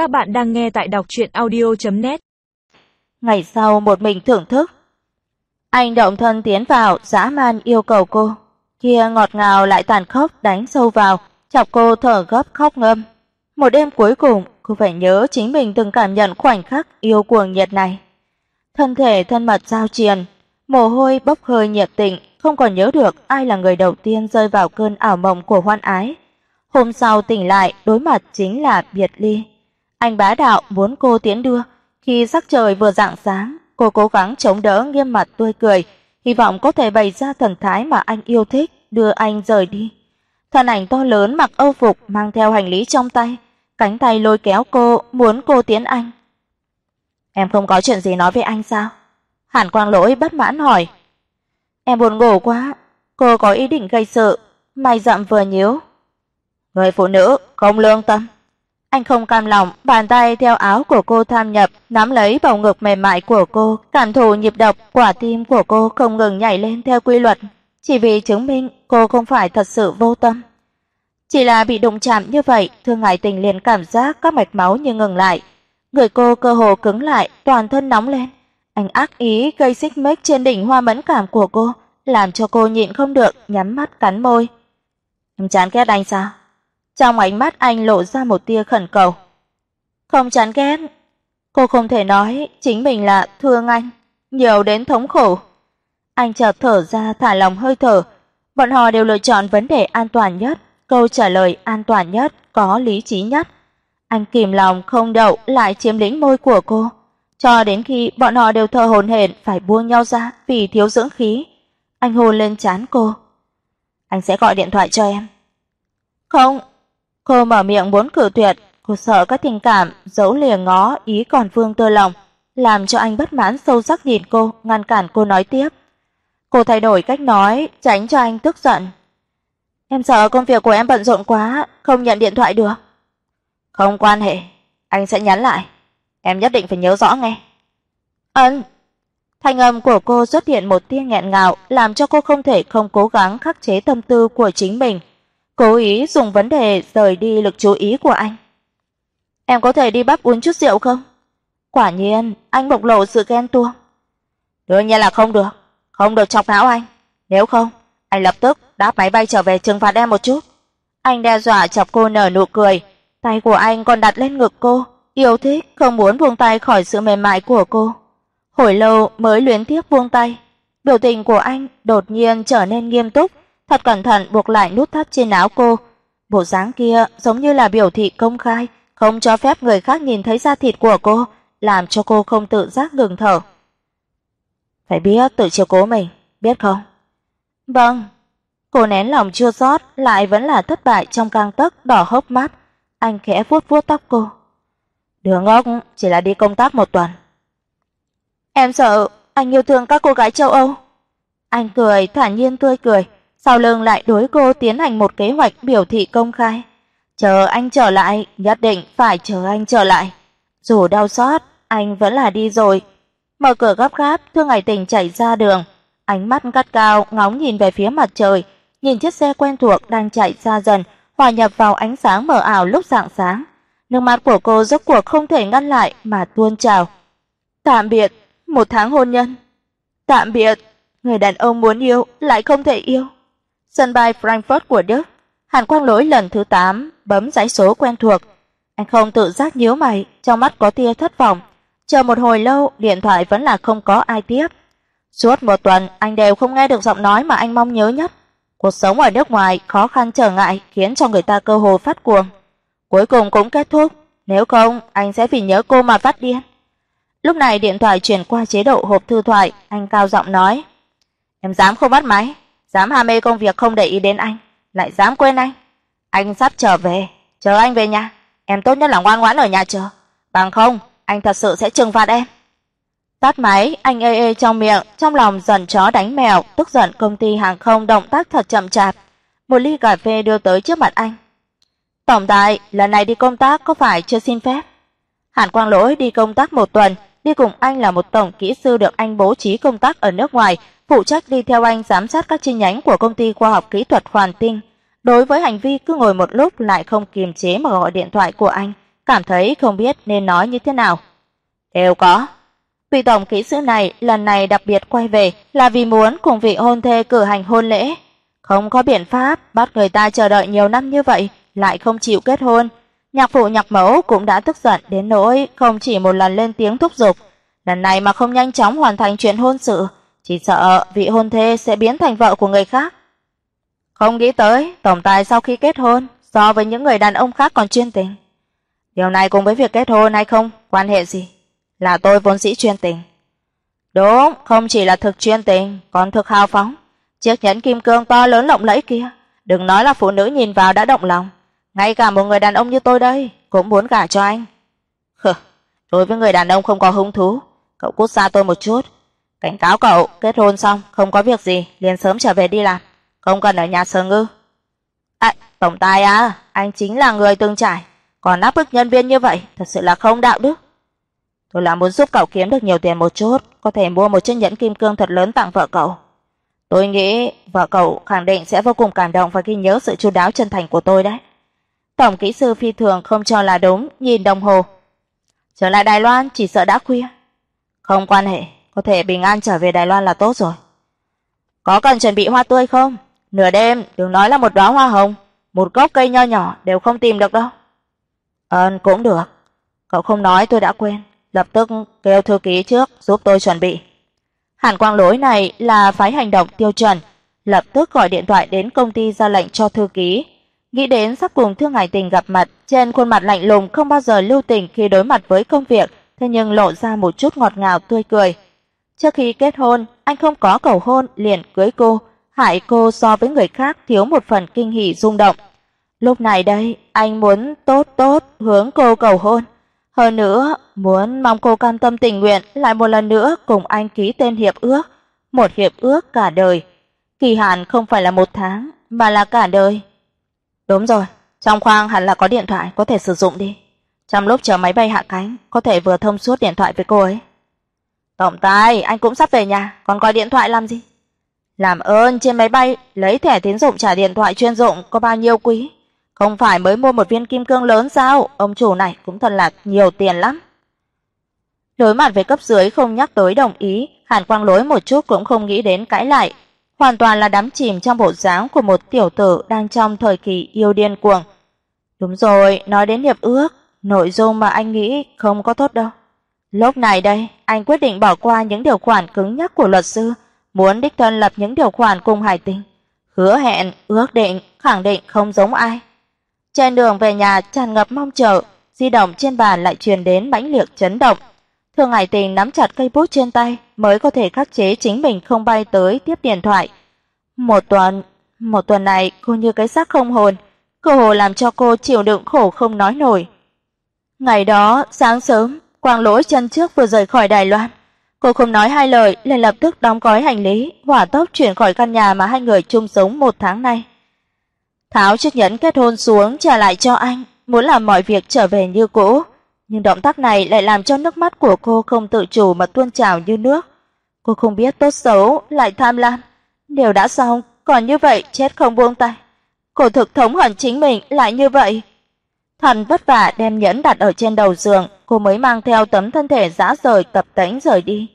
Các bạn đang nghe tại đọc truyện audio.net. Ngày sau một mình thưởng thức. Anh động thân tiến vào, dã man yêu cầu cô. Kia ngọt ngào lại tàn khốc đánh sâu vào, chọc cô thở gấp khóc ngâm. Một đêm cuối cùng, cô phải nhớ chính mình từng cảm nhận khoảnh khắc yêu cuồng nhiệt này. Thân thể thân mật giao triền, mồ hôi bốc hơi nhiệt tình, không còn nhớ được ai là người đầu tiên rơi vào cơn ảo mộng của hoan ái. Hôm sau tỉnh lại, đối mặt chính là biệt ly. Anh bá đạo muốn cô tiến đưa, khi sắc trời vừa rạng sáng, cô cố gắng chống đỡ nghiêm mặt tươi cười, hy vọng có thể bày ra thần thái mà anh yêu thích, đưa anh rời đi. Thân ảnh to lớn mặc âu phục mang theo hành lý trong tay, cánh tay lôi kéo cô, muốn cô tiến anh. Em không có chuyện gì nói với anh sao? Hàn Quang Lỗi bất mãn hỏi. Em buồn ngủ quá, cô có ý định gây sự, mày dặm vừa nhíu. Người phụ nữ không lương tâm. Anh không cam lòng, bàn tay theo áo của cô tham nhập, nắm lấy bầu ngực mềm mại của cô, cảm thụ nhịp đập quả tim của cô không ngừng nhảy lên theo quy luật, chỉ vì chứng minh cô không phải thật sự vô tâm. Chỉ là bị đụng chạm như vậy, Thương Hải Tình liền cảm giác các mạch máu như ngừng lại, người cô cơ hồ cứng lại, toàn thân nóng lên. Anh ác ý gây xích mích trên đỉnh hoa mẫn cảm của cô, làm cho cô nhịn không được nhắm mắt cắn môi. Em chán ghét anh sao? Trong ánh mắt anh lộ ra một tia khẩn cầu. Không chán ghét. Cô không thể nói chính mình là thương anh, nhiều đến thống khổ. Anh chợt thở ra thả lòng hơi thở, bọn họ đều lựa chọn vấn đề an toàn nhất, câu trả lời an toàn nhất, có lý trí nhất. Anh kìm lòng không đậu lại chiếm lĩnh môi của cô, cho đến khi bọn họ đều thở hổn hển phải buông nhau ra vì thiếu dưỡng khí. Anh hôn lên trán cô. Anh sẽ gọi điện thoại cho em. Không, Cô mở miệng muốn cử tuyệt, cô sợ các tình cảm giấu lìa ngó ý còn vương tơ lòng, làm cho anh bất mãn sâu sắc nhìn cô, ngăn cản cô nói tiếp. Cô thay đổi cách nói, tránh cho anh tức giận. Em sợ công việc của em bận rộn quá, không nhận điện thoại được. Không quan hệ, anh sẽ nhắn lại. Em nhất định phải nhớ rõ nghe. Ân. Thanh âm của cô xuất hiện một tia nghẹn ngào, làm cho cô không thể không cố gắng khắc chế tâm tư của chính mình cố ý dùng vấn đề rời đi lực chú ý của anh. Em có thể đi bắp uống chút rượu không? Quả nhiên, anh bộc lộ sự ghen tuông. Đương nhiên là không được, không được chọc não anh, nếu không, anh lập tức đáp máy bay trở về trừng phạt em một chút. Anh đe dọa chọc cô nở nụ cười, tay của anh còn đặt lên ngực cô, yêu thích không muốn buông tay khỏi sự mềm mại của cô. Hồi lâu mới luyến tiếc buông tay, biểu tình của anh đột nhiên trở nên nghiêm túc, thật cẩn thận buộc lại nút thắt trên áo cô. Bộ dáng kia giống như là biểu thị công khai, không cho phép người khác nhìn thấy da thịt của cô, làm cho cô không tự giác ngừng thở. Phải biết tự chiều cố mình, biết không? Vâng. Cô nén lòng chua xót, lại vẫn là thất bại trong gang tấc đỏ hốc mắt. Anh khẽ vuốt vuốt tóc cô. Đứa ngốc, chỉ là đi công tác một tuần. Em sợ anh yêu thương các cô gái châu Âu. Anh cười thản nhiên tươi cười, sau lưng lại đối cô tiến hành một kế hoạch biểu thị công khai. Chờ anh trở lại, nhất định phải chờ anh trở lại. Dù đau xót, anh vẫn là đi rồi. Mở cửa gấp gáp, Thương hải Tình chạy ra đường, ánh mắt gắt cao ngóng nhìn về phía mặt trời, nhìn chiếc xe quen thuộc đang chạy xa dần, hòa nhập vào ánh sáng mờ ảo lúc rạng sáng. Nước mắt của cô rốt cuộc không thể ngăn lại mà tuôn trào. Tạm biệt, một tháng hôn nhân. Tạm biệt, người đàn ông muốn yêu lại không thể yêu. Sân bay Frankfurt của Đức, Hàn Quang Lỗi lần thứ 8 bấm dãy số quen thuộc. Anh không tự giác nhíu mày, trong mắt có tia thất vọng. Chờ một hồi lâu, điện thoại vẫn là không có ai tiếp. Suốt một tuần anh đều không nghe được giọng nói mà anh mong nhớ nhất. Cuộc sống ở nước ngoài khó khăn trở ngại khiến cho người ta cơ hồ phát cuồng. Cuối cùng cũng kết thúc, nếu không anh sẽ vì nhớ cô mà phát điên. Lúc này điện thoại chuyển qua chế độ hộp thư thoại, anh cao giọng nói: "Em dám không bắt máy, dám ham mê công việc không để ý đến anh, lại dám quên anh. Anh sắp trở về, chờ anh về nhà, em tốt nhất là ngoan ngoãn ở nhà chờ, bằng không anh thật sự sẽ trừng phạt em." Tắt máy, anh ê ê trong miệng, trong lòng dần chó đánh mèo, tức giận công ty hàng không động tác thật chậm chạp. Một ly cà phê đưa tới trước mặt anh. "Tổng tài, lần này đi công tác có phải chưa xin phép?" Hàn Quang Lỗi đi công tác một tuần, đi cùng anh là một tổng kỹ sư được anh bố trí công tác ở nước ngoài, phụ trách đi theo anh giám sát các chi nhánh của công ty khoa học kỹ thuật Hoàn Tinh. Đối với hành vi cứ ngồi một lúc lại không kiềm chế mà gọi điện thoại của anh, cảm thấy không biết nên nói như thế nào. Đều có. Vị tổng kỹ sư này lần này đặc biệt quay về là vì muốn cùng vị hôn thê cử hành hôn lễ, không có biện pháp bắt người ta chờ đợi nhiều năm như vậy lại không chịu kết hôn. Nhạc phụ nhạc mẫu cũng đã tức giận đến nỗi không chỉ một lần lên tiếng thúc giục, lần này mà không nhanh chóng hoàn thành chuyện hôn sự, chỉ sợ vị hôn thê sẽ biến thành vợ của người khác. Không nghĩ tới, tổng tài sau khi kết hôn so với những người đàn ông khác còn chuyên tình. Điều này cùng với việc kết hôn hay không quan hệ gì, là tôi vốn dĩ chuyên tình. Đúng, không chỉ là thực chuyên tình, còn thực hào phóng. Chiếc nhẫn kim cương to lớn lộng lẫy kia, đừng nói là phụ nữ nhìn vào đã động lòng, ngay cả một người đàn ông như tôi đây cũng muốn gả cho anh. Hừ, đối với người đàn ông không có hứng thú, cậu cút xa tôi một chút. Cảnh cáo cậu, kết hôn xong không có việc gì, liền sớm trở về đi làm, không cần ở nhà sờ ngư. À, tổng tài à, anh chính là người từng trải, còn áp bức nhân viên như vậy, thật sự là không đạo đức. Tôi là muốn giúp cậu kiếm được nhiều tiền một chút, có thể mua một chiếc nhẫn kim cương thật lớn tặng vợ cậu. Tôi nghĩ vợ cậu khẳng định sẽ vô cùng cảm động và ghi nhớ sự chu đáo chân thành của tôi đấy. Tổng kỹ sư phi thường không cho là đúng, nhìn đồng hồ. Trở lại Đài Loan chỉ sợ đã khuya. Không quan hệ, có thể bình an trở về Đài Loan là tốt rồi. Có cần chuẩn bị hoa tươi không? Nửa đêm đừng nói là một đóa hoa hồng, một gốc cây nho nhỏ đều không tìm được đâu. Ơn cũng được. Cậu không nói tôi đã quên, lập tức kêu thư ký trước giúp tôi chuẩn bị. Hàn Quang Lỗi này là phái hành động tiêu chuẩn, lập tức gọi điện thoại đến công ty ra lệnh cho thư ký. Nghĩ đến sắp cùng Thương Hải Tình gặp mặt, trên khuôn mặt lạnh lùng không bao giờ lưu tình khi đối mặt với công việc, thế nhưng lộ ra một chút ngọt ngào tươi cười. Trước khi kết hôn, anh không có cầu hôn liền cưới cô, hại cô so với người khác thiếu một phần kinh hỉ rung động. Lúc này đây, anh muốn tốt tốt hướng cô cầu hôn. Hơn nữa, muốn mong cô cam tâm tình nguyện lại một lần nữa cùng anh ký tên hiệp ước, một hiệp ước cả đời. Kỳ hạn không phải là một tháng, mà là cả đời. Đúng rồi, trong khoang hẳn là có điện thoại có thể sử dụng đi. Trong lúc chờ máy bay hạ cánh, có thể vừa thông suốt điện thoại với cô ấy. Tổng tài, anh cũng sắp về nhà, còn gọi điện thoại làm gì? Làm ơn trên máy bay lấy thẻ tín dụng trả điện thoại chuyên dụng có bao nhiêu quý? Không phải mới mua một viên kim cương lớn sao? Ông chủ này cũng thật là nhiều tiền lắm. Đối mặt với cấp dưới không nhắc tới đồng ý, Hàn Quang Lối một chút cũng không nghĩ đến cãi lại, hoàn toàn là đắm chìm trong bộ dáng của một tiểu tử đang trong thời kỳ yêu điên cuồng. Đúng rồi, nói đến hiệp ước, nội dung mà anh nghĩ không có tốt đâu. Lúc này đây, anh quyết định bỏ qua những điều khoản cứng nhắc của luật sư, muốn đích thân lập những điều khoản cùng Hải Tinh, hứa hẹn, ước định, khẳng định không giống ai. Trên đường về nhà tràn ngập mong chờ, di động trên bàn lại truyền đến mãnh liệt chấn động. Thương Hải Tình nắm chặt cây bút trên tay, mới có thể khắc chế chính mình không bay tới tiếp điện thoại. Một tuần, một tuần này cô như cái xác không hồn, cơ hồ làm cho cô chịu đựng khổ không nói nổi. Ngày đó, sáng sớm, Quang Lỗi chân trước vừa rời khỏi Đài Loan, cô không nói hai lời, liền lập tức đóng gói hành lý, hỏa tốc chuyển khỏi căn nhà mà hai người chung sống một tháng nay. Tháo chiếc nhẫn kết hôn xuống trả lại cho anh, muốn làm mọi việc trở về như cũ, nhưng động tác này lại làm cho nước mắt của cô không tự chủ mà tuôn trào như nước. Cô không biết tốt xấu, lại tham lam, đều đã xong, còn như vậy chết không buông tay. Cô thực thống hận chính mình lại như vậy. Thần vất vả đem nhẫn đặt ở trên đầu giường, cô mới mang theo tấm thân thể rã rời tập tễnh rời đi.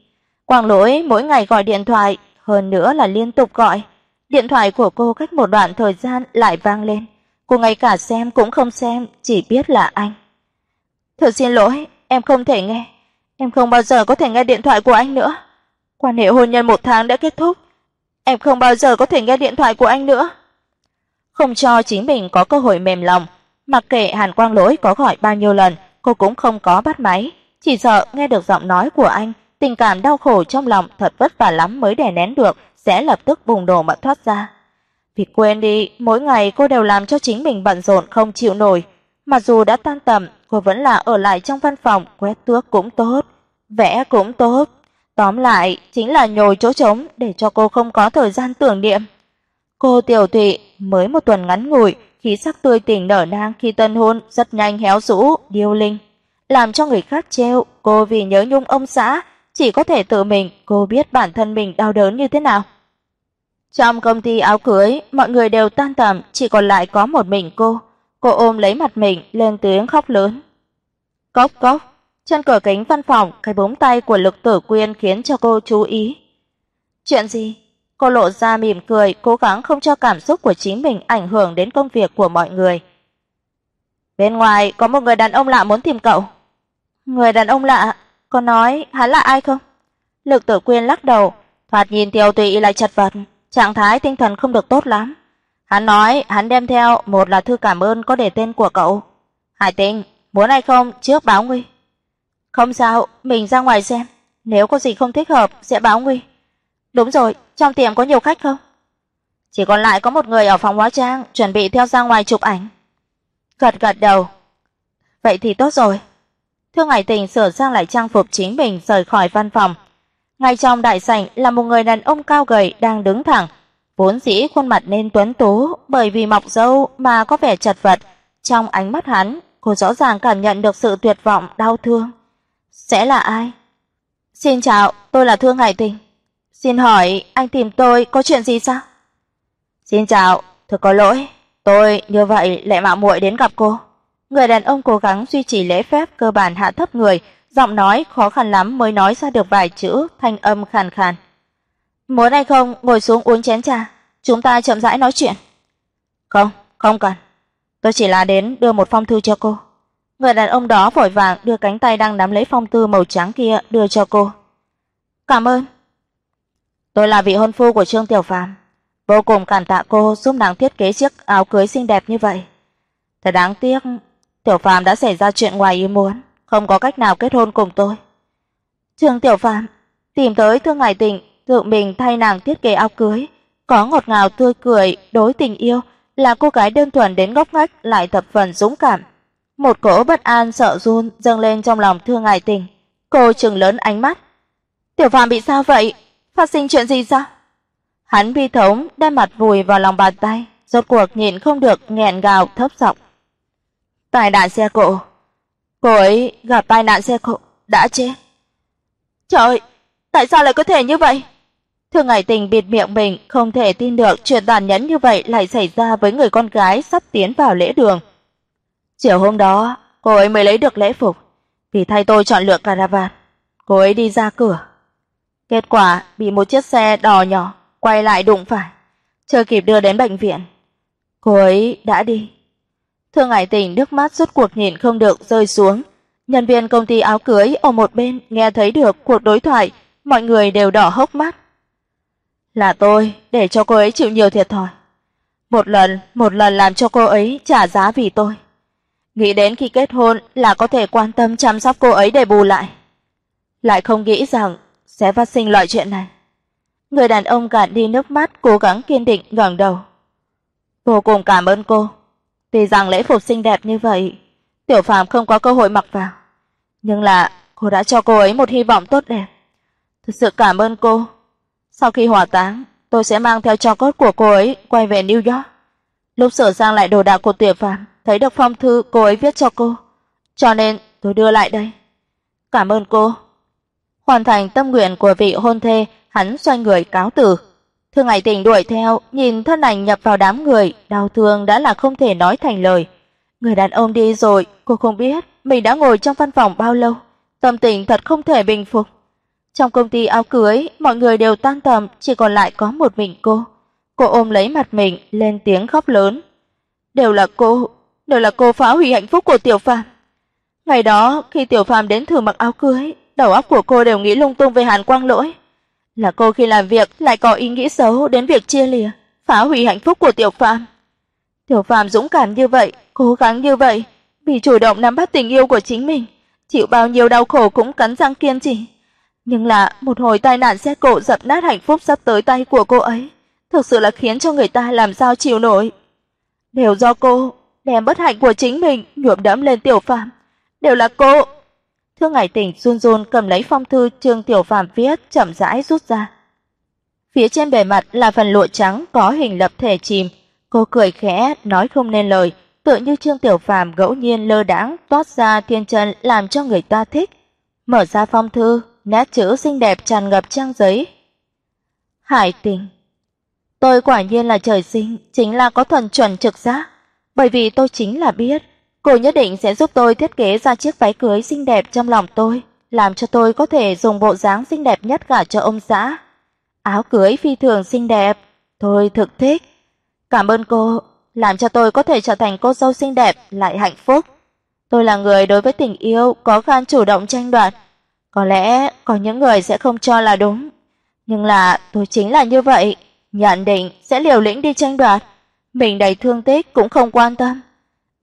Quang Lỗi mỗi ngày gọi điện thoại, hơn nữa là liên tục gọi. Điện thoại của cô cách một đoạn thời gian lại vang lên. Cô ngay cả xem cũng không xem, chỉ biết là anh. "Thật xin lỗi, em không thể nghe. Em không bao giờ có thể nghe điện thoại của anh nữa. Quan hệ hôn nhân một tháng đã kết thúc, em không bao giờ có thể nghe điện thoại của anh nữa." Không cho chính mình có cơ hội mềm lòng, mặc kệ Hàn Quang Lỗi có gọi bao nhiêu lần, cô cũng không có bắt máy, chỉ sợ nghe được giọng nói của anh, tình cảm đau khổ trong lòng thật vất vả lắm mới đè nén được, sẽ lập tức bùng nổ mà thoát ra. Vì quên đi, mỗi ngày cô đều làm cho chính mình bận rộn không chịu nổi, mặc dù đã tan tầm, cô vẫn là ở lại trong văn phòng, quét tước cũng tốt, vẽ cũng tốt, tóm lại chính là nhồi chỗ trống để cho cô không có thời gian tưởng niệm. Cô Tiểu Thụy mới một tuần ngắn ngủi, khí sắc tươi tỉnh nở nang khi tân hôn rất nhanh héo rũ, điêu linh, làm cho người khác trêu, cô vì nhớ nhung ông xã, chỉ có thể tự mình cô biết bản thân mình đau đớn như thế nào. Trong công ty áo cưới, mọi người đều tan tầm, chỉ còn lại có một mình cô. Cô ôm lấy mặt mình lên tiếng khóc lớn. Cốc cốc, trên cửa kính văn phòng, cái búng tay của Lực Tử Quyên khiến cho cô chú ý. Chuyện gì? Cô lộ ra mỉm cười, cố gắng không cho cảm xúc của chính mình ảnh hưởng đến công việc của mọi người. Bên ngoài có một người đàn ông lạ muốn tìm cậu. Người đàn ông lạ, có nói hắn là ai không? Lực Tử Quyên lắc đầu, thoạt nhìn Tiêu Tụy lại chật vật, trạng thái tinh thần không được tốt lắm. Hắn nói hắn đem theo một là thư cảm ơn có để tên của cậu. Hải Tinh, muốn hay không trước báo nguy. Không sao, mình ra ngoài xem, nếu có gì không thích hợp sẽ báo nguy. Đúng rồi, trong tiệm có nhiều khách không? Chỉ còn lại có một người ở phòng hóa trang chuẩn bị theo ra ngoài chụp ảnh. Gật gật đầu. Vậy thì tốt rồi. Thương Hải Tình sửa sang lại trang phục chính mình rời khỏi văn phòng. Ngay trong đại sảnh là một người đàn ông cao gầy đang đứng thẳng, vốn dĩ khuôn mặt nên tuấn tú, bởi vì mọc râu mà có vẻ chật vật, trong ánh mắt hắn, cô rõ ràng cảm nhận được sự tuyệt vọng, đau thương. Sẽ là ai? Xin chào, tôi là Thương Hải Tình. Xin hỏi anh tìm tôi có chuyện gì sao? Xin chào, thật có lỗi, tôi như vậy lại mạo muội đến gặp cô. Người đàn ông cố gắng duy trì lễ phép cơ bản hạ thấp người, giọng nói khó khăn lắm mới nói ra được vài chữ, thanh âm khàn khàn. "Muốn hay không ngồi xuống uống chén trà, chúng ta chậm rãi nói chuyện." "Không, không cần. Tôi chỉ là đến đưa một phong thư cho cô." Người đàn ông đó vội vàng đưa cánh tay đang nắm lấy phong thư màu trắng kia đưa cho cô. "Cảm ơn." "Tôi là vị hôn phu của Trương Tiểu Phàm, vô cùng cảm tạ cô giúp nàng thiết kế chiếc áo cưới xinh đẹp như vậy. Thật đáng tiếc, Tiểu Phàm đã xảy ra chuyện ngoài ý muốn, không có cách nào kết hôn cùng tôi." Trương Tiểu Phàm tìm tới Thương Ngải Tình, tự mình thay nàng thiết kế áo cưới, có ngọt ngào tươi cười, đối tình yêu, là cô gái đơn thuần đến góc ngách lại thập phần dũng cảm. Một cỗ bất an sợ run dâng lên trong lòng Thương Ngải Tình. Cô trừng lớn ánh mắt. "Tiểu Phàm bị sao vậy? Phát sinh chuyện gì sao?" Hắn bi thống đem mặt vùi vào lòng bàn tay, rốt cuộc nhịn không được nghẹn gào thấp giọng. "Tai nạn xe cộ. Cô ấy gặp tai nạn xe cộ, đã chết." "Trời, tại sao lại có thể như vậy?" Thương Ngải Tình bịt miệng mình, không thể tin được chuyện tàn nhẫn như vậy lại xảy ra với người con gái sắp tiến vào lễ đường. Chiều hôm đó, cô ấy mới lấy được lễ phục, vì thay tôi chọn lựa caravan. Cô ấy đi ra cửa. Kết quả bị một chiếc xe đò nhỏ quay lại đụng phải, chưa kịp đưa đến bệnh viện. Cô ấy đã đi. Thương Hải Tình nước mắt suốt cuộc nhìn không được rơi xuống. Nhân viên công ty áo cưới ở một bên nghe thấy được cuộc đối thoại, mọi người đều đỏ hốc mắt. Là tôi để cho cô ấy chịu nhiều thiệt thòi. Một lần, một lần làm cho cô ấy trả giá vì tôi nghĩ đến khi kết hôn là có thể quan tâm chăm sóc cô ấy để bù lại. Lại không nghĩ rằng sẽ phát sinh loại chuyện này. Người đàn ông gạt đi nước mắt, cố gắng kiên định ngẩng đầu. Vô cùng cảm ơn cô. Tuy rằng lễ phục xinh đẹp như vậy, Tiểu Phàm không có cơ hội mặc vào, nhưng là cô đã cho cô ấy một hy vọng tốt đẹp. Thực sự cảm ơn cô. Sau khi hỏa táng, tôi sẽ mang theo cho cốt của cô ấy quay về New York. Lúc sửa sang lại đồ đạc của Tiểu Phàm, thấy được phong thư cô ấy viết cho cô, cho nên tôi đưa lại đây. Cảm ơn cô. Hoàn thành tâm nguyện của vị hôn thê, hắn xoay người cáo từ. Thương Hải Tình đuổi theo, nhìn thân ảnh nhập vào đám người, đau thương đã là không thể nói thành lời. Người đàn ông đi rồi, cô không biết mình đã ngồi trong văn phòng bao lâu, tâm tình thật không thể bình phục. Trong công ty áo cưới, mọi người đều tan tầm, chỉ còn lại có một mình cô. Cô ôm lấy mặt mình, lên tiếng khóc lớn. Đều là cô, đều là cô phá hủy hạnh phúc của Tiểu Phàm. Ngày đó, khi Tiểu Phàm đến thử mặc áo cưới, đầu óc của cô đều nghĩ lung tung về Hàn Quang Lỗi. Là cô khi làm việc lại có ý nghĩ xấu đến việc chia lìa, phá hủy hạnh phúc của Tiểu Phàm. Tiểu Phàm dũng cảm như vậy, cố gắng như vậy, vì chủ động nắm bắt tình yêu của chính mình, chịu bao nhiêu đau khổ cũng cắn răng kiên trì. Nhưng là một hồi tai nạn xe cộ dập nát hạnh phúc sắp tới tay của cô ấy, thực sự là khiến cho người ta làm sao chịu nổi. Đều do cô, đem bất hạnh của chính mình nhuộm đẫm lên Tiểu Phàm, đều là cô. Thương Ngải Tỉnh run run cầm lấy phong thư Trương Tiểu Phàm viết, chậm rãi rút ra. Phía trên bề mặt là phần lụa trắng có hình lập thể chìm, cô cười khẽ nói không nên lời, tựa như Trương Tiểu Phàm ngẫu nhiên lơ đãng toát ra thiên chân làm cho người ta thích. Mở ra phong thư, nét chữ xinh đẹp tràn ngập trang giấy. Hải Tình Tôi quả nhiên là trời sinh, chính là có thuần chuẩn trực giác bởi vì tôi chính là biết Cô nhất định sẽ giúp tôi thiết kế ra chiếc váy cưới xinh đẹp trong lòng tôi, làm cho tôi có thể dùng bộ dáng xinh đẹp nhất gả cho ông xã. Áo cưới phi thường xinh đẹp, tôi thực thích. Cảm ơn cô, làm cho tôi có thể trở thành cô dâu xinh đẹp lại hạnh phúc. Tôi là người đối với tình yêu có gan chủ động tranh đoạt, có lẽ có những người sẽ không cho là đúng, nhưng là tôi chính là như vậy, nhận định sẽ liều lĩnh đi tranh đoạt, mình đầy thương tích cũng không quan tâm,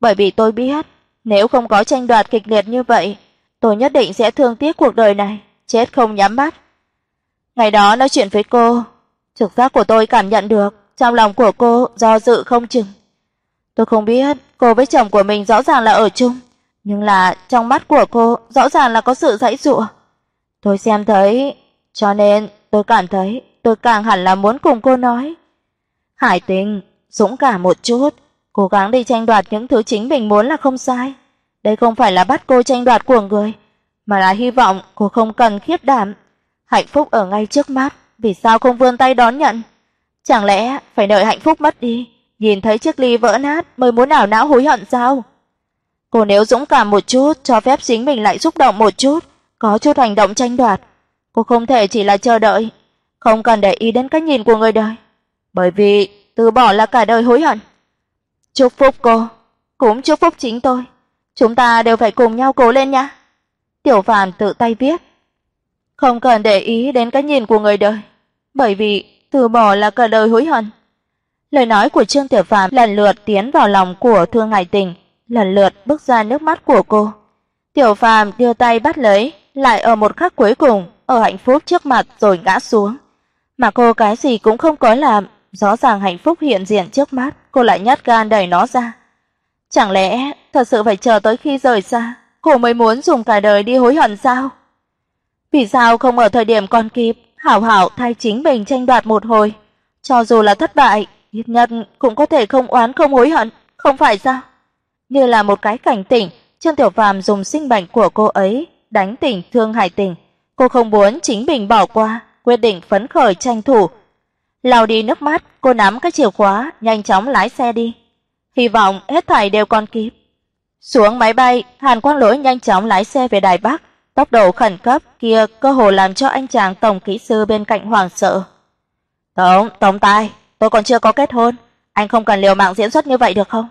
bởi vì tôi biết, nếu không có tranh đoạt kịch liệt như vậy, tôi nhất định sẽ thương tiếc cuộc đời này, chết không nhắm mắt. Ngày đó nói chuyện với cô, trực giác của tôi cảm nhận được trong lòng của cô do dự không chừng. Tôi không biết cô với chồng của mình rõ ràng là ở chung, nhưng là trong mắt của cô rõ ràng là có sự dãy dụa. Tôi xem thấy, cho nên tôi cảm thấy tôi càng hẳn là muốn cùng cô nói. Hải Tình, dũng cảm một chút, cố gắng đi tranh đoạt những thứ chính mình muốn là không sai. Đây không phải là bắt cô tranh đoạt của người, mà là hy vọng cô không cần khiếp đảm. Hạnh phúc ở ngay trước mắt, vì sao không vươn tay đón nhận? Chẳng lẽ phải đợi hạnh phúc mất đi, nhìn thấy chiếc ly vỡ nát mới muốn ảo não hối hận sao? Cô nếu dũng cảm một chút, cho phép chính mình lại xúc động một chút, có chút hành động tranh đoạt, cô không thể chỉ là chờ đợi, không cần để ý đến cái nhìn của người đời, bởi vì từ bỏ là cả đời hối hận. Chúc phúc cô, cũng chúc phúc chính tôi. Chúng ta đều phải cùng nhau cố lên nhé." Tiểu Phàm tự tay viết. Không cần để ý đến cái nhìn của người đời, bởi vì từ bỏ là cả đời hối hận. Lời nói của Trương Tiểu Phàm lần lượt tiến vào lòng của Thương Hải Tình, lần lượt bước ra nước mắt của cô. Tiểu Phàm đưa tay bắt lấy, lại ở một khắc cuối cùng, ở hạnh phúc trước mặt rồi ngã xuống. Mà cô cái gì cũng không có làm, rõ ràng hạnh phúc hiện diện trước mắt, cô lại nhát gan đẩy nó ra. Chẳng lẽ thật sự phải chờ tới khi rời xa, cô mới muốn dùng cả đời đi hối hận sao? Vì sao không ở thời điểm còn kịp, hảo hảo thay chính mình tranh đoạt một hồi, cho dù là thất bại, ít nhất cũng có thể không oán không hối hận, không phải sao? Như là một cái cảnh tỉnh, Trương Tiểu Phàm dùng sinh mệnh của cô ấy đánh tỉnh Thương Hải Tình, cô không muốn chính mình bỏ qua, quyết định phấn khởi tranh thủ. Lau đi nước mắt, cô nắm cái chìa khóa, nhanh chóng lái xe đi. Hy vọng hết thảy đều còn kịp. Xuống máy bay, Hàn Quang Lỗi nhanh chóng lái xe về Đài Bắc, tốc độ khẩn cấp kia cơ hồ làm cho anh chàng tổng kỹ sư bên cạnh hoảng sợ. "Tổng, tổng tài, tôi còn chưa có kết hôn, anh không cần liều mạng diễn xuất như vậy được không?"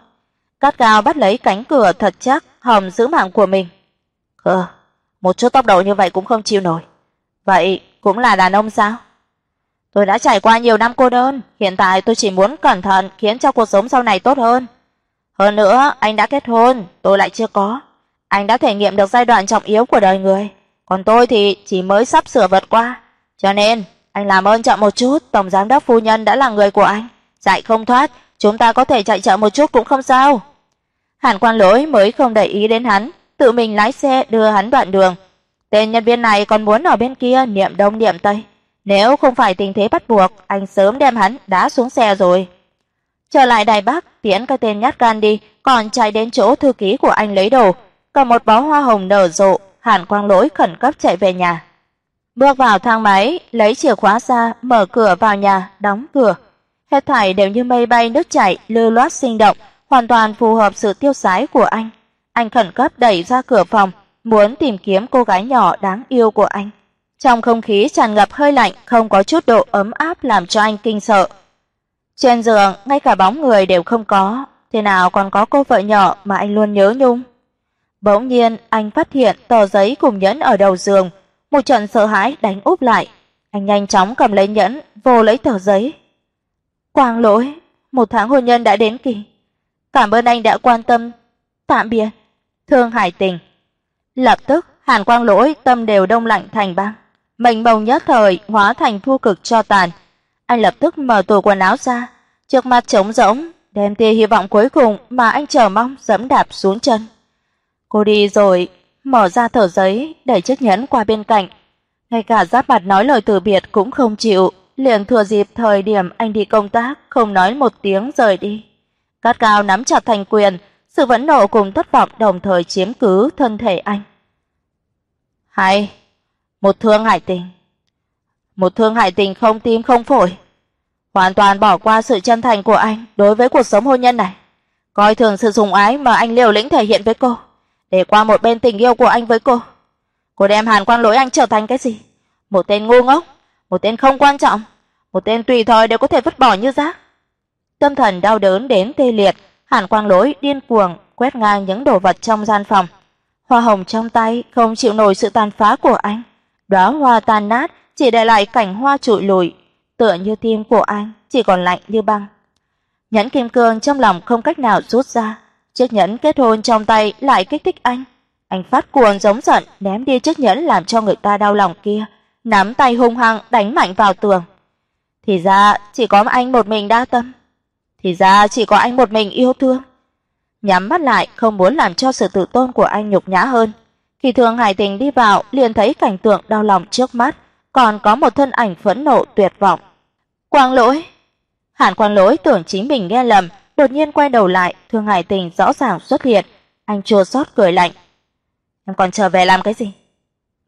Cát Cao bắt lấy cánh cửa thật chắc, hòng giữ mạng của mình. "Ờ, một chút tốc độ như vậy cũng không chịu nổi. Vậy cũng là đàn ông sao?" Tôi đã trải qua nhiều năm cô đơn, hiện tại tôi chỉ muốn cẩn thận khiến cho cuộc sống sau này tốt hơn. Hơn nữa, anh đã kết hôn, tôi lại chưa có. Anh đã thể nghiệm được giai đoạn trọng yếu của đời người, còn tôi thì chỉ mới sắp sửa vượt qua. Cho nên, anh làm ơn chậm một chút, tổng giám đốc phu nhân đã là người của anh, chạy không thoát, chúng ta có thể chạy chậm một chút cũng không sao. Hàn Quan Lỗi mới không để ý đến hắn, tự mình lái xe đưa hắn đoạn đường. Tên nhân viên này còn muốn ở bên kia niệm đông niệm tây, nếu không phải tình thế bắt buộc, anh sớm đem hắn đá xuống xe rồi. Trở lại Đài Bắc, tiễn cái tên nhát gan đi, còn chạy đến chỗ thư ký của anh lấy đồ, cầm một bó hoa hồng nở rộ, Hàn Quang Lỗi khẩn cấp chạy về nhà. Bước vào thang máy, lấy chìa khóa ra, mở cửa vào nhà, đóng cửa. Hết thảy đều như mây bay nước chảy, lưu loát sinh động, hoàn toàn phù hợp sự tiêu sái của anh. Anh khẩn cấp đẩy ra cửa phòng, muốn tìm kiếm cô gái nhỏ đáng yêu của anh. Trong không khí tràn ngập hơi lạnh, không có chút độ ấm áp làm cho anh kinh sợ. Trên giường, ngay cả bóng người đều không có, thế nào còn có cô vợ nhỏ mà anh luôn nhớ nhung. Bỗng nhiên, anh phát hiện tờ giấy cùng nhẫn ở đầu giường, một trận sợ hãi đánh úp lại. Anh nhanh chóng cầm lấy nhẫn, vô lấy tờ giấy. Quang lỗi, một tháng hôn nhân đã đến kỳ. Cảm ơn anh đã quan tâm. Tạm biệt. Thương Hải Tình. Lập tức, Hàn Quang lỗi tâm đều đông lạnh thành băng mình bồng nhất thời hóa thành vô cực cho tàn. Anh lập tức mở tủ quần áo ra, trước mặt trống rỗng, đem tia hy vọng cuối cùng mà anh chờ mong dẫm đạp xuống chân. Cô đi rồi, mở ra tờ giấy, đẩy chiếc nhẫn qua bên cạnh. Ngay cả giáp mặt nói lời từ biệt cũng không chịu, liền thừa dịp thời điểm anh đi công tác, không nói một tiếng rời đi. Cát Cao nắm chặt thành quyền, sự vẫn nộ cùng thất vọng đồng thời chiếm cứ thân thể anh. Hay, một thương hải tình. Một thương hải tình không tim không phổi, hoàn toàn bỏ qua sự chân thành của anh đối với cuộc sống hôn nhân này. coi thường sự sủng ái mà anh liều lĩnh thể hiện với cô, để qua một bên tình yêu của anh với cô. Cô đem Hàn Quang Lỗi anh trở thành cái gì? Một tên ngu ngốc, một tên không quan trọng, một tên tùy thời đều có thể vứt bỏ như rác. Tâm thần đau đớn đến tê liệt, Hàn Quang Lỗi điên cuồng quét ngang những đồ vật trong gian phòng. Hoa hồng trong tay không chịu nổi sự tàn phá của anh, đóa hoa tan nát chỉ để lại cảnh hoa trụi lùi, tựa như tim của anh chỉ còn lạnh như băng. Nhẫn kim cương trong lòng không cách nào rút ra, chiếc nhẫn kết hôn trong tay lại kích thích anh. Anh phát cuồng giống giận, ném đi chiếc nhẫn làm cho người ta đau lòng kia, nắm tay hung hăng đánh mạnh vào tường. Thì ra chỉ có anh một mình đa tâm. Thì ra chỉ có anh một mình yêu thương. Nhắm mắt lại không muốn làm cho sự tự tôn của anh nhục nhã hơn. Khi Thương Hải Tình đi vào, liền thấy cảnh tượng đau lòng trước mắt, còn có một thân ảnh phẫn nộ tuyệt vọng. Quang Lỗi. Hàn Quang Lỗi tưởng chính mình nghe lầm, đột nhiên quay đầu lại, Thương Hải Tình rõ ràng xuất hiện, anh chua xót cười lạnh. Em còn trở về làm cái gì?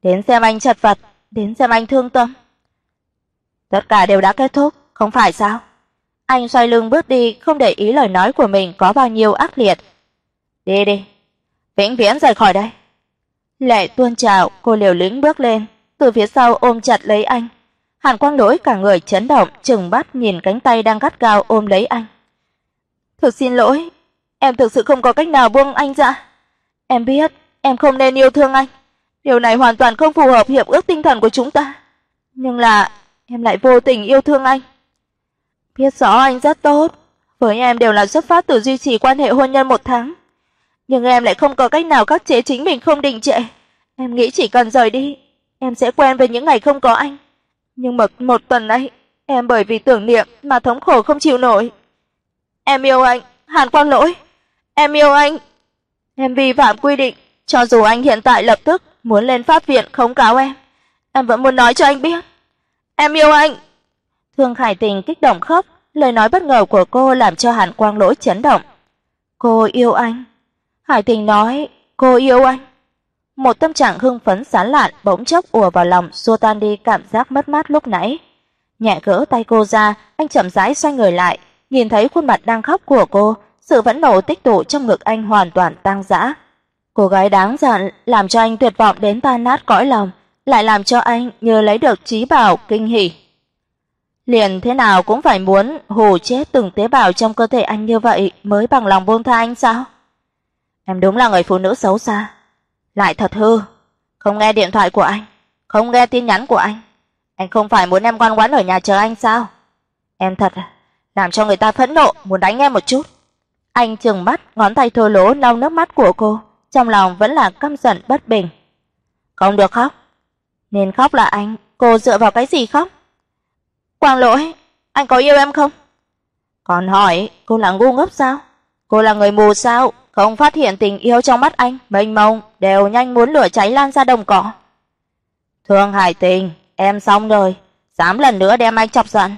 Đến xem anh chật vật, đến xem anh thương tâm. Tất cả đều đã kết thúc, không phải sao? Anh xoay lưng bước đi, không để ý lời nói của mình có bao nhiêu ác liệt. Đi đi, vĩnh viễn rời khỏi đây. Lệ tuôn trào, cô liều lĩnh bước lên, từ phía sau ôm chặt lấy anh. Hàn Quang Lỗi cả người chấn động, trừng mắt nhìn cánh tay đang gắt gao ôm lấy anh. "Thực xin lỗi, em thực sự không có cách nào buông anh ra. Em biết em không nên yêu thương anh, điều này hoàn toàn không phù hợp hiệp ước tinh thần của chúng ta. Nhưng là em lại vô tình yêu thương anh. Biết rõ anh rất tốt, với em đều là xuất phát từ duy trì quan hệ hôn nhân một tháng, nhưng em lại không có cách nào khắc chế chính mình không đình trệ. Em nghĩ chỉ cần rời đi, em sẽ quen với những ngày không có anh. Nhưng một một tuần nay, em bởi vì tưởng niệm mà thống khổ không chịu nổi. Em yêu anh, Hàn Quang Lỗi. Em yêu anh. Em vi phạm quy định, cho dù anh hiện tại lập tức muốn lên pháp viện khống cáo em, em vẫn muốn nói cho anh biết. Em yêu anh. Thương Khải Tình kích động khóc, lời nói bất ngờ của cô làm cho Hàn Quang Lỗi chấn động. Cô yêu anh. Hải Tình nói, cô yêu anh. Một tâm trạng hưng phấn sán lạn bỗng chốc ùa vào lòng, xua tan đi cảm giác mất mát lúc nãy. Nhẹ gỡ tay cô ra, anh chậm rãi xoay người lại, nhìn thấy khuôn mặt đang khóc của cô, sự vẫn nổ tích tụ trong ngực anh hoàn toàn tan dã. Cô gái đáng giận làm cho anh tuyệt vọng đến tan nát cõi lòng, lại làm cho anh như lấy được trí bảo kinh hỉ. Liền thế nào cũng phải muốn hù chết từng tế bào trong cơ thể anh như vậy mới bằng lòng buông tha anh sao? Em đúng là người phụ nữ xấu xa, lại thật hư, không nghe điện thoại của anh, không nghe tin nhắn của anh. Anh không phải muốn em ngoan ngoãn ở nhà chờ anh sao? Em thật làm cho người ta phẫn nộ, muốn đánh em một chút. Anh trừng mắt, ngón tay thô lỗ lau nước mắt của cô, trong lòng vẫn là căm giận bất bình. Không được khóc. Nên khóc là anh, cô dựa vào cái gì khóc? Quang Lỗi, anh có yêu em không? Còn hỏi, cô là ngu ngốc sao? Cô là người mù sao? Không phát hiện tình yêu trong mắt anh mênh mông, đều nhanh muốn lửa cháy lan ra đồng cỏ. Thương Hải Tình, em xong rồi, dám lần nữa đem anh chọc giận.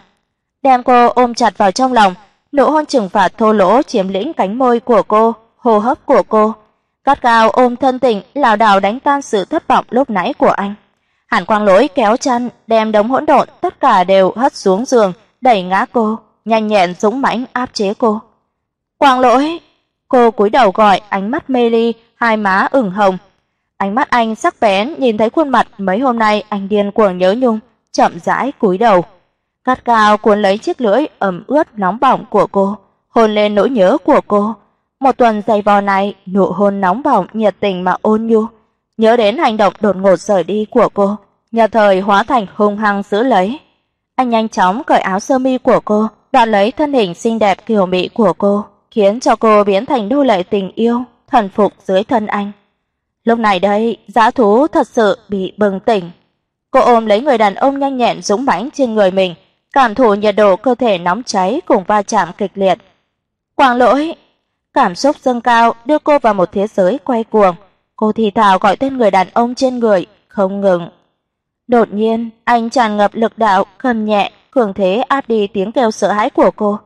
Đem cô ôm chặt vào trong lòng, nụ hôn trừng phạt thô lỗ chiếm lĩnh cánh môi của cô, hô hấp của cô, gắt gao ôm thân tình, lảo đảo đánh tan sự thất vọng lúc nãy của anh. Hàn Quang Lỗi kéo chân, đem đống hỗn độn tất cả đều hất xuống giường, đẩy ngã cô, nhanh nhẹn dũng mãnh áp chế cô. "Quang Lỗi!" Cô cúi đầu gọi, ánh mắt mê ly, hai má ửng hồng. Ánh mắt anh sắc bén nhìn thấy khuôn mặt mấy hôm nay anh điên cuồng nhớ nhung, chậm rãi cúi đầu. Gắt cao cuốn lấy chiếc lưỡi ẩm ướt nóng bỏng của cô, hôn lên nỗi nhớ của cô. Một tuần dày vò này, nụ hôn nóng bỏng nhiệt tình mà ôn nhu, nhớ đến hành động đột ngột rời đi của cô, nhờ thời hóa thành hung hăng giữ lấy. Anh nhanh chóng cởi áo sơ mi của cô, đoạt lấy thân hình xinh đẹp kiều mị của cô, khiến cho cô biến thành nô lệ tình yêu, thần phục dưới thân anh. Lúc này đây, dã thú thật sự bị bừng tỉnh. Cô ôm lấy người đàn ông nhanh nhẹn dũng mãnh trên người mình, cảm thụ nhiệt độ cơ thể nóng cháy cùng va chạm kịch liệt. Quang Lỗi, cảm xúc dâng cao đưa cô vào một thế giới quay cuồng. Cô thì thào gọi tên người đàn ông trên người, không ngừng. Đột nhiên, anh tràn ngập lực đạo, cầm nhẹ, cường thế áp đi tiếng kêu sợ hãi của cô.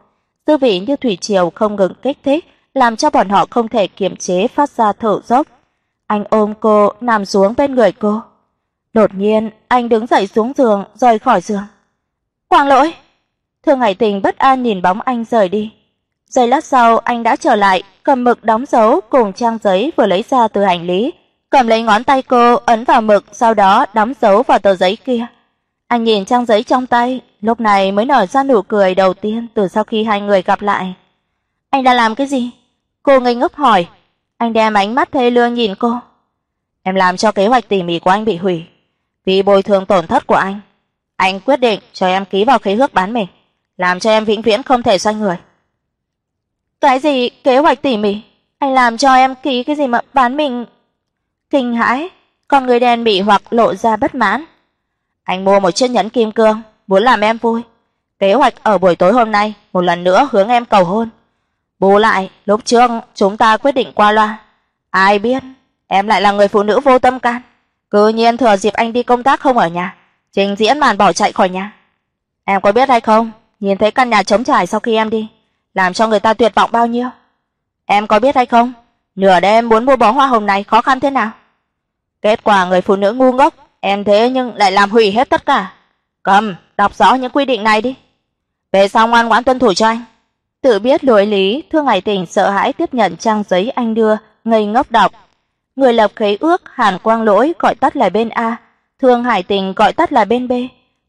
Tư vị như thủy triều không ngừng kích thích, làm cho bọn họ không thể kiềm chế phát ra thở dốc. Anh ôm cô, nằm xuống bên người cô. Đột nhiên, anh đứng dậy xuống giường, rời khỏi giường. "Quang Lỗi!" Thương Hải Tình bất an nhìn bóng anh rời đi. Giây lát sau anh đã trở lại, cầm mực đóng dấu cùng trang giấy vừa lấy ra từ hành lý, cầm lấy ngón tay cô ấn vào mực, sau đó đóng dấu vào tờ giấy kia. Anh nhìn trang giấy trong tay, lúc này mới nở ra nụ cười đầu tiên từ sau khi hai người gặp lại. Anh đã làm cái gì? Cô ngây ngốc hỏi. Anh đem ánh mắt thê lương nhìn cô. Em làm cho kế hoạch tỉ mỉ của anh bị hủy, vì bồi thường tổn thất của anh. Anh quyết định cho em ký vào khế ước bán mình, làm cho em vĩnh viễn không thể xoay người. Cái gì kế hoạch tỉ mỉ? Anh làm cho em ký cái gì mà bán mình? Kinh hãi, con người đen bị hoặc lộ ra bất mãn. Anh mua một chiếc nhẫn kim cương, muốn làm em vui. Kế hoạch ở buổi tối hôm nay một lần nữa hướng em cầu hôn. Bù lại, lúc trước chúng ta quyết định qua loa. Ai biết em lại là người phụ nữ vô tâm can, cứ nhiên thừa dịp anh đi công tác không ở nhà, trình diễn màn bỏ chạy khỏi nhà. Em có biết hay không, nhìn thấy căn nhà trống trải sau khi em đi, làm cho người ta tuyệt vọng bao nhiêu. Em có biết hay không, nửa đêm muốn mua bó hoa hồng này khó khăn thế nào. Kết quả người phụ nữ ngu ngốc, em thế nhưng lại làm hủy hết tất cả. Cầm, đọc rõ những quy định này đi. Về sau ngoan ngoãn tuân thủ cho anh. Tự biết lỗi lý, Thương Hải Tình sợ hãi tiếp nhận trang giấy anh đưa, ngây ngốc đọc. Người lập khế ước Hàn Quang Lỗi gọi tắt là bên A, Thương Hải Tình gọi tắt là bên B.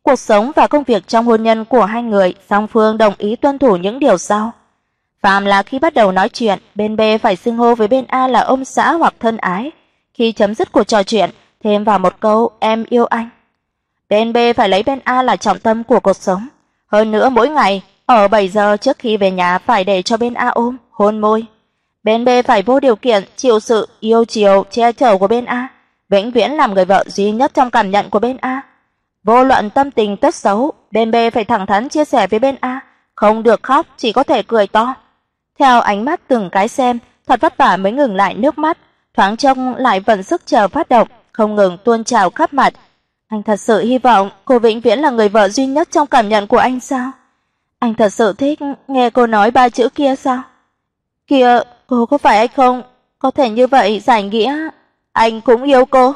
Cuộc sống và công việc trong hôn nhân của hai người, song phương đồng ý tuân thủ những điều sau. Phạm là khi bắt đầu nói chuyện, bên B phải xưng hô với bên A là ông xã hoặc thân ái. Khi chấm dứt cuộc trò chuyện, thêm vào một câu em yêu anh. Bên B phải lấy bên A là trọng tâm của cuộc sống. Hơn nữa mỗi ngày, ở 7 giờ trước khi về nhà phải để cho bên A ôm, hôn môi. Bên B phải vô điều kiện chịu sự yêu chiều, che chở của bên A, vĩnh viễn làm người vợ duy nhất trong cảm nhận của bên A. Vô luận tâm tình tốt xấu, bên B phải thẳng thắn chia sẻ với bên A, không được khóc, chỉ có thể cười to. Theo ánh mắt từng cái xem, thật vất vả mới ngừng lại nước mắt, thoáng trông lại vận sức chờ phát động, không ngừng tuôn trào khắp mặt. Anh thật sự hy vọng cô vĩnh viễn là người vợ duy nhất trong cảm nhận của anh sao? Anh thật sự thích nghe cô nói ba chữ kia sao? Kia, cô có phải hay không? Có thể như vậy giải nghĩa anh cũng yêu cô.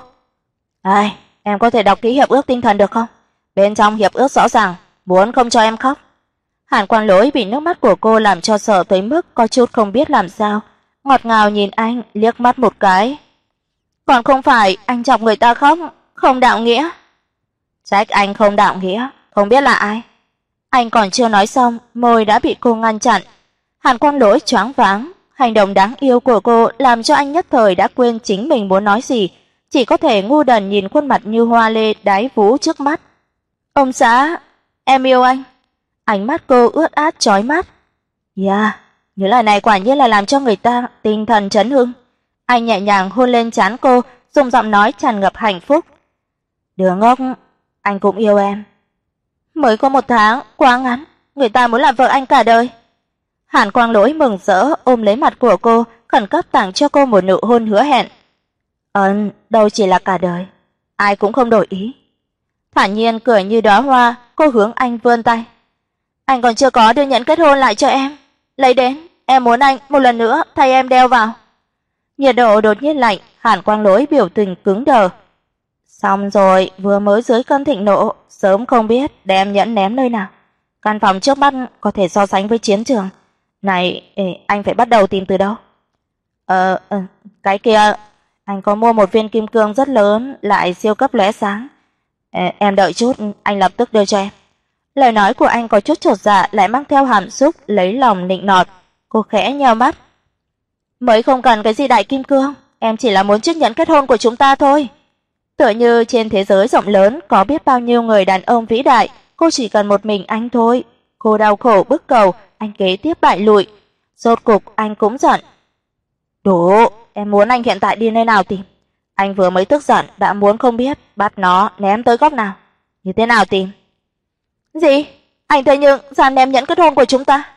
Ai, em có thể đọc ký hiệp ước tinh thần được không? Bên trong hiệp ước rõ ràng muốn không cho em khóc. Hàn Quan Lỗi bị nước mắt của cô làm cho sợ tới mức có chút không biết làm sao, ngọt ngào nhìn anh liếc mắt một cái. Còn không phải anh chọc người ta khóc, không đạo nghĩa. Trách anh không đạo nghĩa, không biết là ai. Anh còn chưa nói xong, môi đã bị cô ngăn chặn. Hàn Quang Lỗi choáng váng, hành động đáng yêu của cô làm cho anh nhất thời đã quên chính mình muốn nói gì, chỉ có thể ngu đần nhìn khuôn mặt như hoa lê đái vũ trước mắt. "Ông xã, em yêu anh." Ánh mắt cô ướt át chói mắt. "Yeah, những lời này quả nhiên là làm cho người ta tinh thần chấn hưng." Anh nhẹ nhàng hôn lên trán cô, dùng giọng nói tràn ngập hạnh phúc. "Đứa ngốc, anh cũng yêu em." Mới có một tháng, quá ngắn, người ta muốn làm vợ anh cả đời. Hàn Quang Lỗi mừng rỡ ôm lấy mặt của cô, khẩn cấp tặng cho cô một nụ hôn hứa hẹn. "Ừm, đâu chỉ là cả đời, ai cũng không đổi ý." Thản nhiên cười như đóa hoa, cô hướng anh vươn tay. "Anh còn chưa có đưa nhẫn kết hôn lại cho em, lấy đến, em muốn anh một lần nữa thay em đeo vào." Nhiệt độ đột nhiên lạnh, Hàn Quang Lỗi biểu tình cứng đờ. Xong rồi, vừa mới dưới cơn thịnh nộ, sớm không biết đem nhẫn ném nơi nào. Căn phòng trước mắt có thể so sánh với chiến trường. Này, anh phải bắt đầu tìm từ đâu? Ờ, ờ, cái kia, anh có mua một viên kim cương rất lớn, lại siêu cấp lóe sáng. em đợi chút, anh lập tức đưa cho em. Lời nói của anh có chút chột dạ lại mang theo hàm xúc lấy lòng nịnh nọt. Cô khẽ nheo mắt. Mới không cần cái gì đại kim cương, em chỉ là muốn chiếc nhẫn kết hôn của chúng ta thôi. Tựa như trên thế giới rộng lớn có biết bao nhiêu người đàn ông vĩ đại, cô chỉ cần một mình anh thôi. Cô đau khổ bức cầu, anh kế tiếp bại lụi. Rốt cục anh cũng giận. Đủ, em muốn anh hiện tại đi nơi nào tìm? Anh vừa mới tức giận đã muốn không biết bắt nó ném tới góc nào. Như thế nào tìm? Gì? Anh thấy nhưng dám ném nhẫn kết hôn của chúng ta?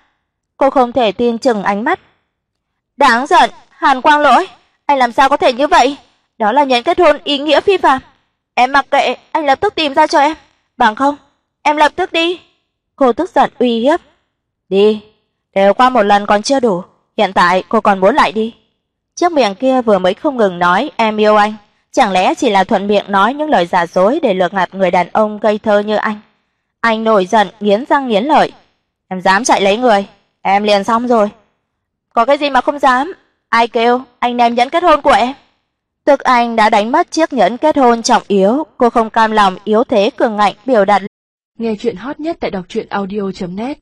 Cô không thể tin chừng ánh mắt. Đáng giận, Hàn Quang Lỗi, anh làm sao có thể như vậy? Đó là nhận kết hôn ý nghĩa phi phàm. Em mặc kệ, anh lập tức tìm ra cho em, bằng không, em lập tức đi." Cô tức giận uy hiếp. "Đi, đều qua một lần còn chưa đủ, hiện tại cô còn muốn lại đi." Chiếc miệng kia vừa mới không ngừng nói em yêu anh, chẳng lẽ chỉ là thuận miệng nói những lời giả dối để lừa gạt người đàn ông gây thơ như anh. Anh nổi giận, nghiến răng nghiến lợi. "Em dám chạy lấy người, em liền xong rồi." Có cái gì mà không dám? Ai kêu anh ném nhẫn kết hôn của em? Tức Anh đã đánh mất chiếc nhẫn kết hôn trọng yếu, cô không cam lòng yếu thế cường ngạnh biểu đạt. Nghe chuyện hot nhất tại đọc truyện audio net